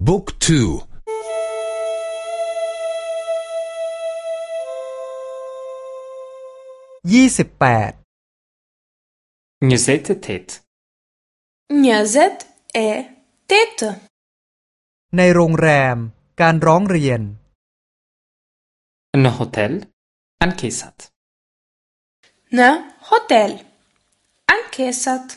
Book 2 28 28 Njëzet e tetë Në i rong rem, kanë rong rjen Në hotel, ankesat Në hotel, ankesat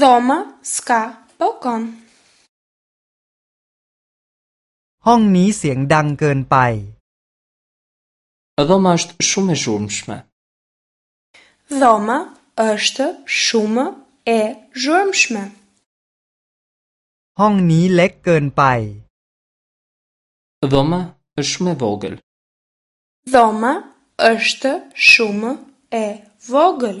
Dhoma s'ka balkon. Hong ni sieng dang gën pai. Dhoma është shumë e zhurmshme. Dhoma është shumë e zhurmshme. Hong ni lek gën pai. Dhoma është shumë e vogël. Dhoma është shumë e vogël.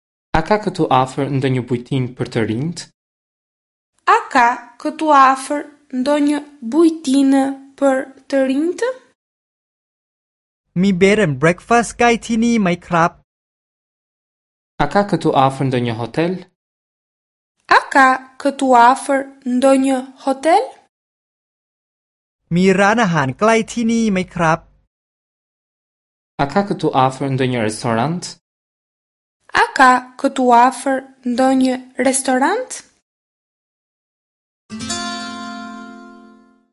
A ka këtu afër ndonjë bujtinë për të rinjtë? A ka këtu afër ndonjë bujtinë për të rinjtë? Mi bed and breakfast klaj tini maj krap? A ka këtu afër ndonjë hotel? A ka këtu afër ndonjë hotel? Mi rana han klaj tini maj krap? A ka këtu afër ndonjë restorant? A ka këtu afër ndonjë restorant?